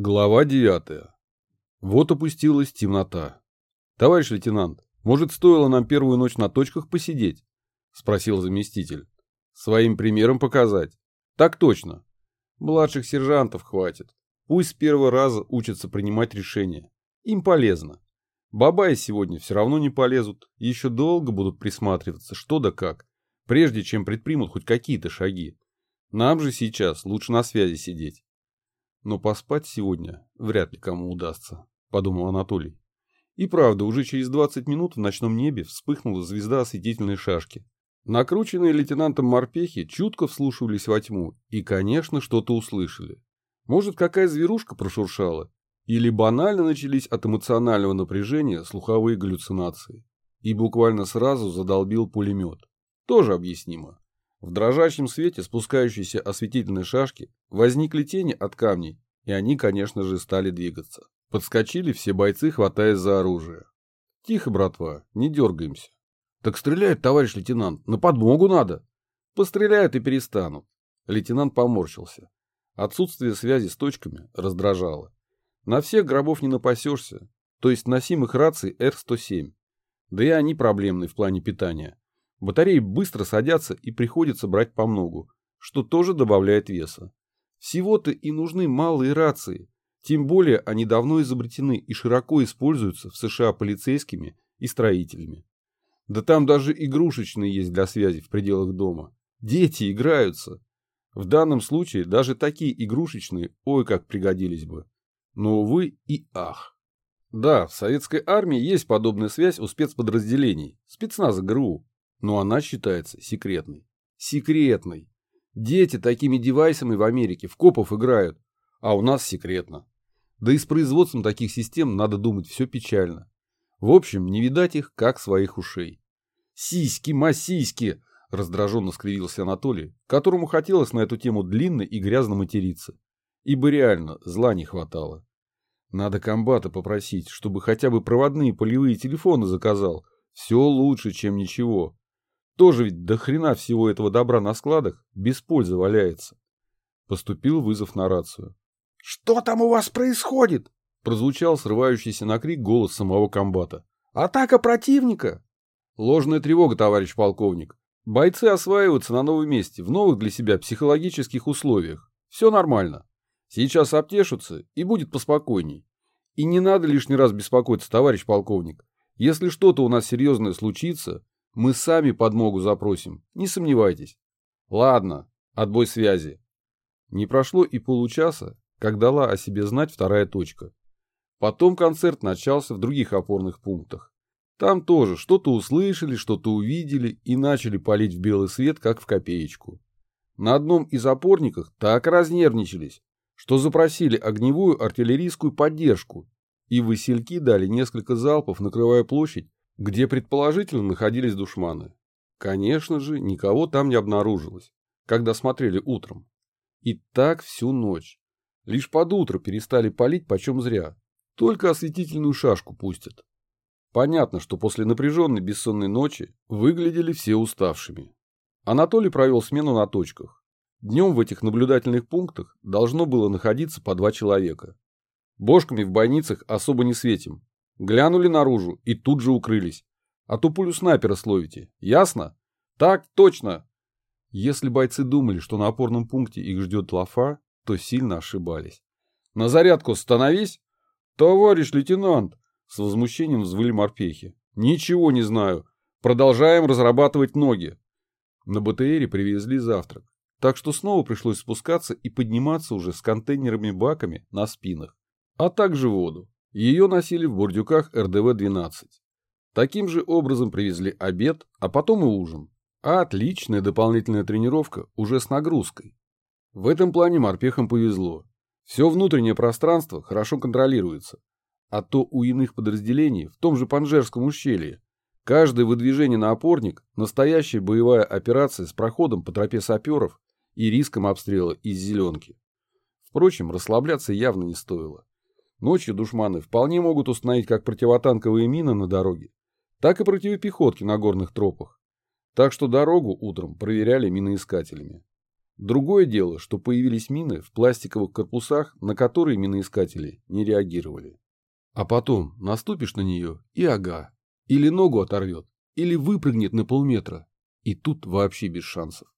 Глава девятая. Вот опустилась темнота. «Товарищ лейтенант, может, стоило нам первую ночь на точках посидеть?» — спросил заместитель. «Своим примером показать?» «Так точно. Младших сержантов хватит. Пусть с первого раза учатся принимать решения. Им полезно. Бабаи сегодня все равно не полезут, еще долго будут присматриваться, что да как, прежде чем предпримут хоть какие-то шаги. Нам же сейчас лучше на связи сидеть. Но поспать сегодня вряд ли кому удастся, подумал Анатолий. И правда, уже через 20 минут в ночном небе вспыхнула звезда осветительной шашки. Накрученные лейтенантом морпехи чутко вслушивались во тьму и, конечно, что-то услышали. Может, какая зверушка прошуршала? Или банально начались от эмоционального напряжения слуховые галлюцинации. И буквально сразу задолбил пулемет. Тоже объяснимо. В дрожащем свете спускающейся осветительной шашки возникли тени от камней, и они, конечно же, стали двигаться. Подскочили все бойцы, хватаясь за оружие. «Тихо, братва, не дергаемся». «Так стреляют, товарищ лейтенант, на подмогу надо». «Постреляют и перестанут». Лейтенант поморщился. Отсутствие связи с точками раздражало. На всех гробов не напасешься, то есть носимых раций Р-107. Да и они проблемны в плане питания. Батареи быстро садятся и приходится брать по многу, что тоже добавляет веса. Всего-то и нужны малые рации, тем более они давно изобретены и широко используются в США полицейскими и строителями. Да там даже игрушечные есть для связи в пределах дома. Дети играются. В данном случае даже такие игрушечные ой как пригодились бы. Но, увы и ах. Да, в советской армии есть подобная связь у спецподразделений, спецназа ГРУ, но она считается секретной. Секретной. Дети такими девайсами в Америке в копов играют, а у нас секретно. Да и с производством таких систем надо думать все печально. В общем, не видать их, как своих ушей. «Сиськи, масиськи!» – раздраженно скривился Анатолий, которому хотелось на эту тему длинно и грязно материться. Ибо реально зла не хватало. Надо комбата попросить, чтобы хотя бы проводные полевые телефоны заказал. Все лучше, чем ничего. Тоже ведь до хрена всего этого добра на складах без пользы валяется. Поступил вызов на рацию. «Что там у вас происходит?» Прозвучал срывающийся на крик голос самого комбата. «Атака противника!» Ложная тревога, товарищ полковник. Бойцы осваиваются на новом месте, в новых для себя психологических условиях. Все нормально. Сейчас обтешутся, и будет поспокойней. И не надо лишний раз беспокоиться, товарищ полковник. Если что-то у нас серьезное случится, мы сами подмогу запросим, не сомневайтесь. Ладно, отбой связи. Не прошло и получаса, как дала о себе знать вторая точка. Потом концерт начался в других опорных пунктах. Там тоже что-то услышали, что-то увидели и начали палить в белый свет, как в копеечку. На одном из опорников так разнервничались, что запросили огневую артиллерийскую поддержку, и васильки дали несколько залпов, накрывая площадь где предположительно находились душманы. Конечно же, никого там не обнаружилось, когда смотрели утром. И так всю ночь. Лишь под утро перестали палить почем зря. Только осветительную шашку пустят. Понятно, что после напряженной бессонной ночи выглядели все уставшими. Анатолий провел смену на точках. Днем в этих наблюдательных пунктах должно было находиться по два человека. Бошками в бойницах особо не светим, Глянули наружу и тут же укрылись. А то пулю снайпера словите. Ясно? Так, точно. Если бойцы думали, что на опорном пункте их ждет лафа, то сильно ошибались. На зарядку становись. Товарищ лейтенант, с возмущением взвыли морпехи. Ничего не знаю. Продолжаем разрабатывать ноги. На БТРе привезли завтрак. Так что снова пришлось спускаться и подниматься уже с контейнерами-баками на спинах, а также воду. Ее носили в бурдюках РДВ-12. Таким же образом привезли обед, а потом и ужин. А отличная дополнительная тренировка уже с нагрузкой. В этом плане морпехам повезло. Все внутреннее пространство хорошо контролируется. А то у иных подразделений в том же Панжерском ущелье каждое выдвижение на опорник – настоящая боевая операция с проходом по тропе саперов и риском обстрела из зеленки. Впрочем, расслабляться явно не стоило. Ночью душманы вполне могут установить как противотанковые мины на дороге, так и противопехотки на горных тропах. Так что дорогу утром проверяли миноискателями. Другое дело, что появились мины в пластиковых корпусах, на которые миноискатели не реагировали. А потом наступишь на нее и ага. Или ногу оторвет, или выпрыгнет на полметра. И тут вообще без шансов.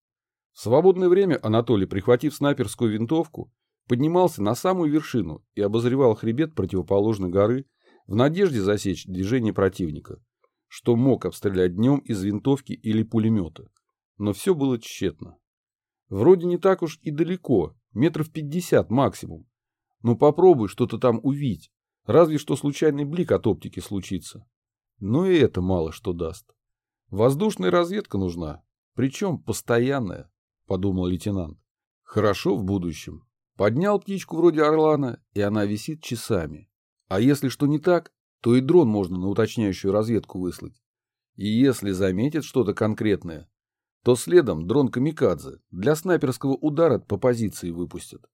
В свободное время Анатолий, прихватив снайперскую винтовку, поднимался на самую вершину и обозревал хребет противоположной горы в надежде засечь движение противника, что мог обстрелять днем из винтовки или пулемета. Но все было тщетно. Вроде не так уж и далеко, метров пятьдесят максимум. Но попробуй что-то там увидеть, разве что случайный блик от оптики случится. Но и это мало что даст. Воздушная разведка нужна, причем постоянная, подумал лейтенант. Хорошо в будущем. Поднял птичку вроде орлана, и она висит часами. А если что не так, то и дрон можно на уточняющую разведку выслать. И если заметит что-то конкретное, то следом дрон Камикадзе для снайперского удара по позиции выпустят.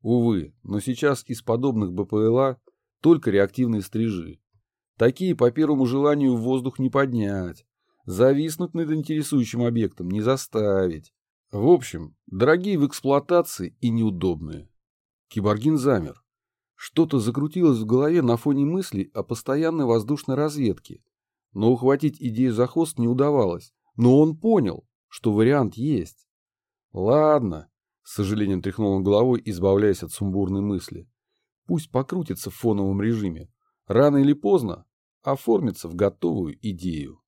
Увы, но сейчас из подобных БПЛА только реактивные стрижи. Такие по первому желанию в воздух не поднять, зависнуть над интересующим объектом не заставить. В общем, дорогие в эксплуатации и неудобные. Киборгин замер. Что-то закрутилось в голове на фоне мыслей о постоянной воздушной разведке. Но ухватить идею за хвост не удавалось. Но он понял, что вариант есть. Ладно, с сожалением тряхнул он головой, избавляясь от сумбурной мысли. Пусть покрутится в фоновом режиме. Рано или поздно оформится в готовую идею.